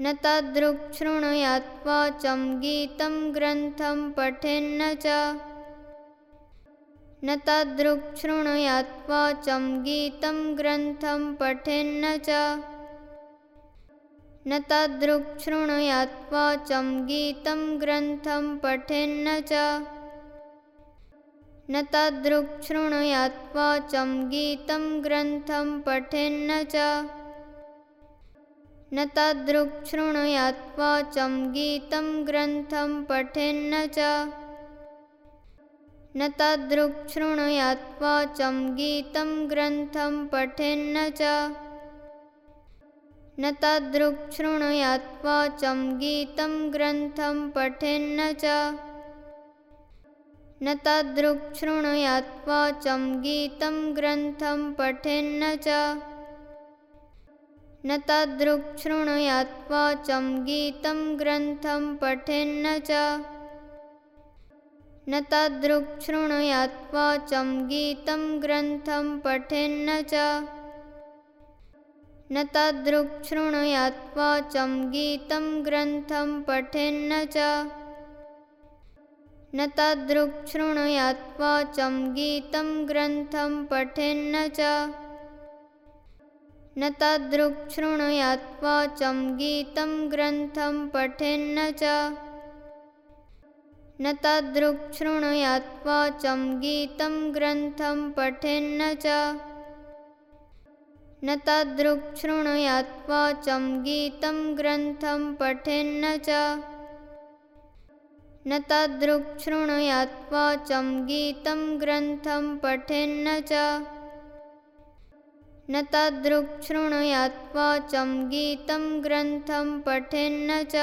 न तदृक्शृणुयात्वाचं गीतं ग्रन्थं पठेन्न च। न तदृक्शृणुयात्वाचं गीतं ग्रन्थं पठेन्न च। न तदृक्शृणुयात्वाचं गीतं ग्रन्थं पठेन्न च। न तदृक्शृणुयात्वाचं गीतं ग्रन्थं पठेन्न च न तदृक्शृणुयात्वाचं गीतं ग्रन्थं पठेन्न च। न तदृक्शृणुयात्वाचं गीतं ग्रन्थं पठेन्न च। न तदृक्शृणुयात्वाचं गीतं ग्रन्थं पठेन्न च। न तदृक्शृणुयात्वाचं गीतं ग्रन्थं पठेन्न च न तदृक्शृणुयात्वाचं गीतं ग्रन्थं पठेन्न च। न तदृक्शृणुयात्वाचं गीतं ग्रन्थं पठेन्न च। न तदृक्शृणुयात्वाचं गीतं ग्रन्थं पठेन्न च। न तदृक्शृणुयात्वाचं गीतं ग्रन्थं पठेन्न च न तदृक्शृणुयात्वाचं गीतं ग्रन्थं पठेन्न च। न तदृक्शृणुयात्वाचं गीतं ग्रन्थं पठेन्न च। न तदृक्शृणुयात्वाचं गीतं ग्रन्थं पठेन्न च। न तदृक्शृणुयात्वाचं गीतं ग्रन्थं पठेन्न च न तदृक्शृणुयात्वाचं गीतं ग्रन्थं पठेन्न च।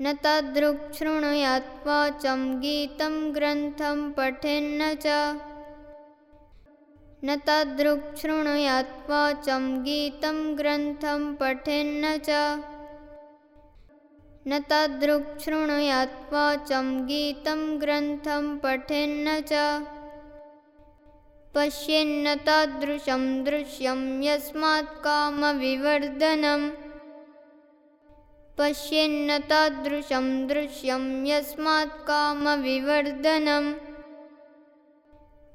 न तदृक्शृणुयात्वाचं गीतं ग्रन्थं पठेन्न च। न तदृक्शृणुयात्वाचं गीतं ग्रन्थं पठेन्न च। न तदृक्शृणुयात्वाचं गीतं ग्रन्थं पठेन्न च पश्येन्न तादृशं दृश्यं यस्मात् कामविवर्धनम्। पश्येन्न तादृशं दृश्यं यस्मात् कामविवर्धनम्।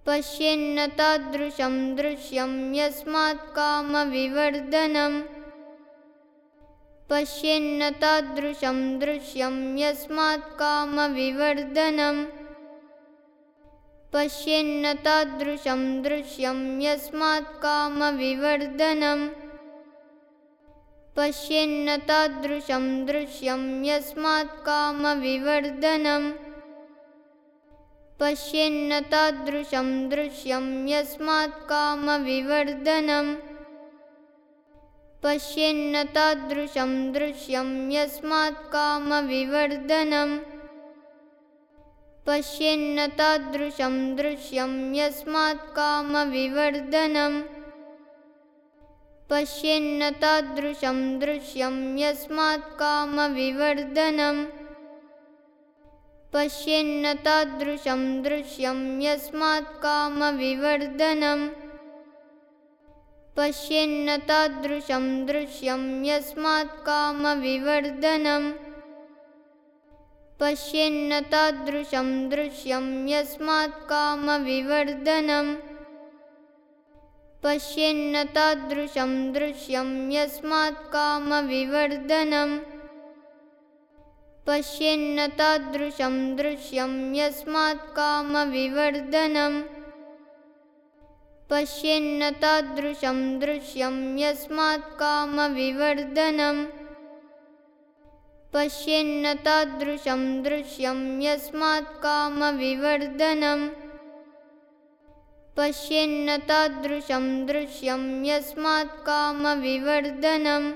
पश्येन्न तादृशं दृश्यं यस्मात् कामविवर्धनम्। पश्येन्न तादृशं दृश्यं यस्मात् कामविवर्धनम् पश्येन्न तादृशं दृश्यं यस्मात् कामविवर्धनम्। पश्येन्न तादृशं दृश्यं यस्मात् कामविवर्धनम्। पश्येन्न तादृशं दृश्यं यस्मात् कामविवर्धनम्। पश्येन्न तादृशं दृश्यं यस्मात् कामविवर्धनम् पश्येन्न तादृशं दृश्यं यस्मात् कामविवर्धनम्। पश्येन्न तादृशं दृश्यं यस्मात् कामविवर्धनम्। पश्येन्न तादृशं दृश्यं यस्मात् कामविवर्धनम्। पश्येन्न तादृशं दृश्यं यस्मात् कामविवर्धनम् पश्येन्न तादृशं दृश्यं यस्मात् कामविवर्धनम्। पश्येन्न तादृशं दृश्यं यस्मात् कामविवर्धनम्। पश्येन्न तादृशं दृश्यं यस्मात् कामविवर्धनम्। पश्येन्न तादृशं दृश्यं यस्मात् कामविवर्धनम् पश्येन्न तादृशं दृश्यं यस्मात् कामविवर्धनम् पश्येन्न तादृशं दृश्यं यस्मात् कामविवर्धनम्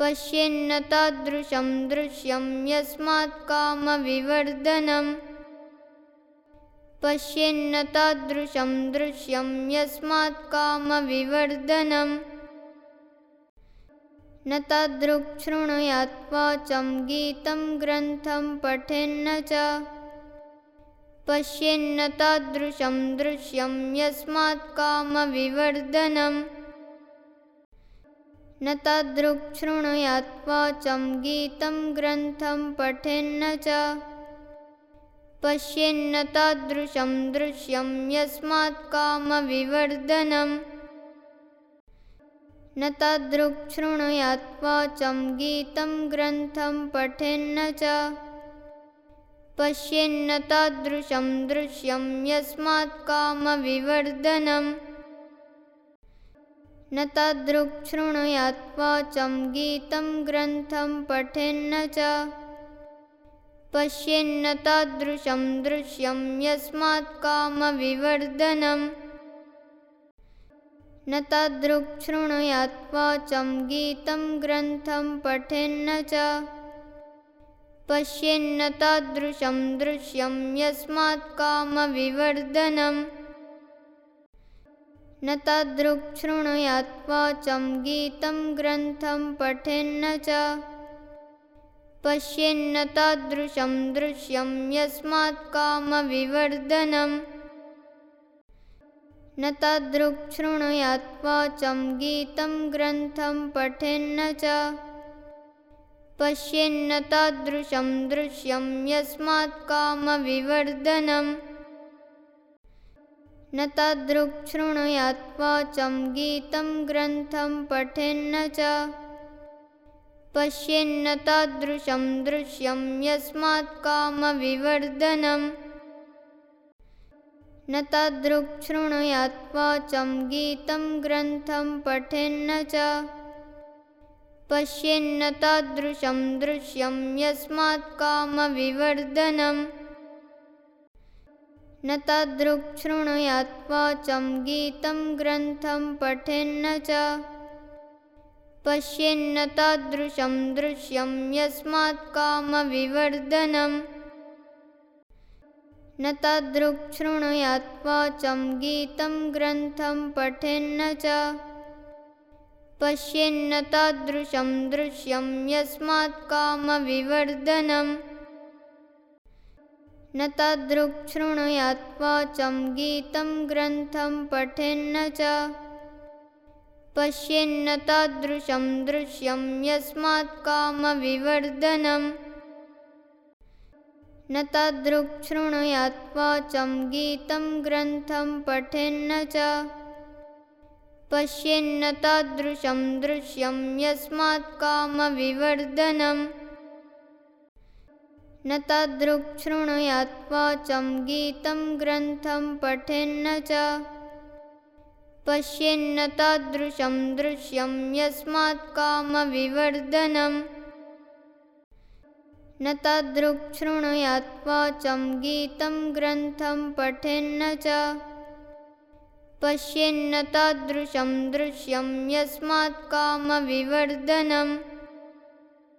पश्येन्न तादृशं दृश्यं यस्मात् कामविवर्धनम् पश्येन्न तादृशं दृश्यं यस्मात् कामविवर्धनम् न तदृक्शृणुयात्वाचं गीतं ग्रन्थं पठेन्न च। पश्येन्न तादृशं दृश्यं यस्मात् कामविवर्धनम्। न तद्दृक्शृणुयात्वाचं गीतं ग्रन्थं पठेन्न च। पश्येन्न तादृशं दृश्यं यस्मात् कामविवर्धनम् न तद्दृक्शृणुयात्वाचं गीतं ग्रन्थं पठेन्न च। पश्येन्न तादृशं दृश्यं यस्मात् कामविवर्धनम्। न तद्दृक्शृणुयात्वाचं गीतं ग्रन्थं पठेन्न च। पश्येन्न तादृशं दृश्यं यस्मात् कामविवर्धनम् न तद्दृक्शृणुयात्वाचं गीतं ग्रन्थं पठेन्न च। पश्येन्न तादृशं दृश्यं यस्मात् कामविवर्धनम्। न तद्दृक्शृणुयात्वाचं गीतं ग्रन्थं पठेन्न च। पश्येन्न तादृशं दृश्यं यस्मात् कामविवर्धनम् न तद्दृक्शृणुयात्वाचं गीतं ग्रन्थं पठेन्न च। पश्येन्न तादृशं दृश्यं यस्मात् कामविवर्धनम्। न तद्दृक्शृणुयात्वाचं गीतं ग्रन्थं पठेन्न च। पश्येन्न तादृशं दृश्यं यस्मात् कामविवर्धनम् न तद्दृक्शृणुयात्वाचं गीतं ग्रन्थं पठेन्न च। पश्येन्न तादृशं दृश्यं यस्मात् कामविवर्धनम्। न तद्दृक्शृणुयात्वाचं गीतं ग्रन्थं पठेन्न च। पश्येन्न तादृशं दृश्यं यस्मात् कामविवर्धनम् न तद्दृक्शृणुयात्वाचं गीतं ग्रन्थं पठेन्न च। पश्येन्न तादृशं दृश्यं यस्मात् कामविवर्धनम् न तद्दृक्शृणुयात्वाचं गीतं ग्रन्थं पठेन्न च। पश्येन्न तादृशं दृश्यं यस्मात् कामविवर्धनम् न तद्दृक्शृणुयात्वाचं गीतं ग्रन्थं पठेन्न च। पश्येन्न तादृशं दृश्यं यस्मात् कामविवर्धनम् न तद्दृक्शृणुयात्वाचं गीतं ग्रन्थं पठेन्न च। पश्येन्न तादृशं दृश्यं यस्मात् कामविवर्धनम् न तद्दृक्शृणुयात्वाचं गीतं ग्रन्थं पठेन्न च। पश्येन्न तादृशं दृश्यं यस्मात् कामविवर्धनम्